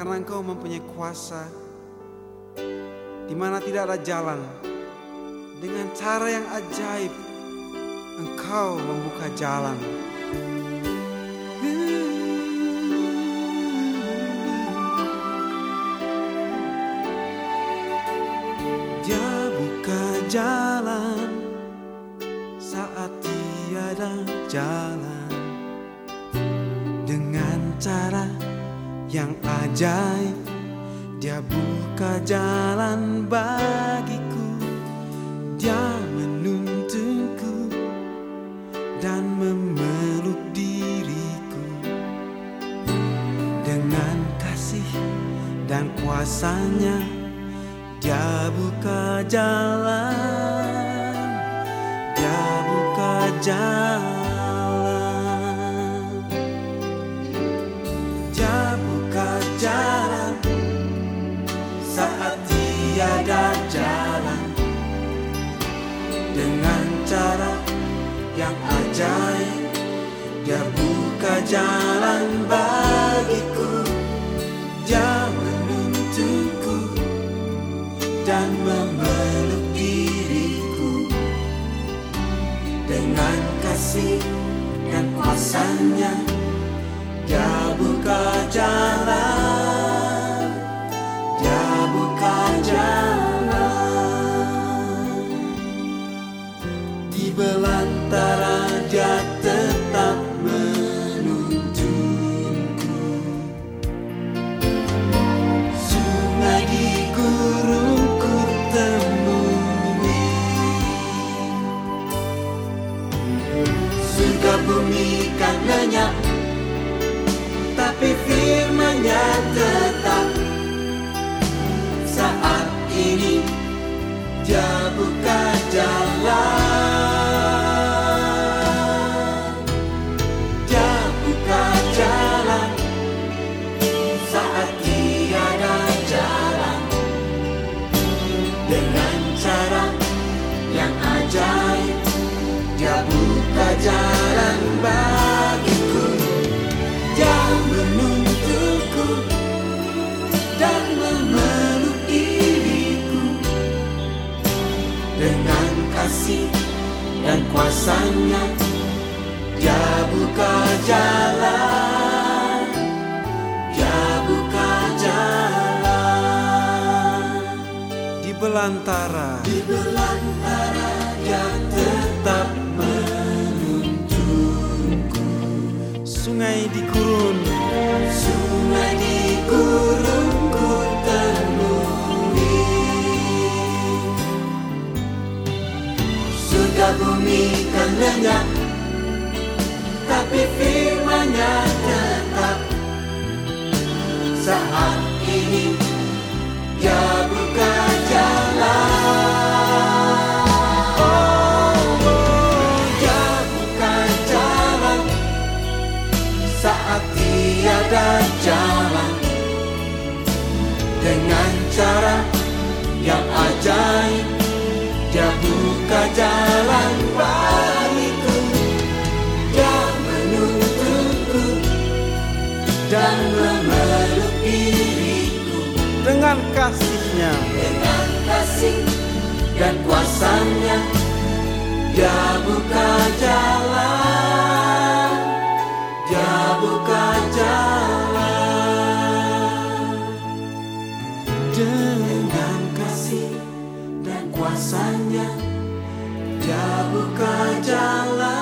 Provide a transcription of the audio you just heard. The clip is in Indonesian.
karena Engkau mempunyai kuasa di mana tidak ada jalan. Dengan cara yang ajaib, Engkau membuka jalan. Dia buka jalan saat tiada jalan yang ajaib. Dia buka jalan bagiku, dia menuntunku dan memeluk diriku dengan kasih dan kuasanya. Dia buka jalan, dia buka jalan, dengan cara yang ajaib. Dia buka jalan bagiku, dia menuntunku dan memeluk diriku dengan kasih dan kuasanya dia buka jalan buka jalan. Dia buka jalan. Saat tiada jalan. Dengan cara yang ajaib dia buka jalan kuasanya dia buka jalan. Dia buka jalan. Di belantara. Di belantara dia tetap menuntunku sungai di gurun. Sungai di lenyap tapi firmannya tetap saat ini dia buka jalan. Oh, oh, dia buka jalan. Saat tiada jalan. Dengan cara yang ajaib dia buka jalan. bagiku dengan kasihnya. Dengan kasih dan kuasanya dia buka jalan. Dia buka jalan. Dengan kasih dan kuasanya dia buka jalan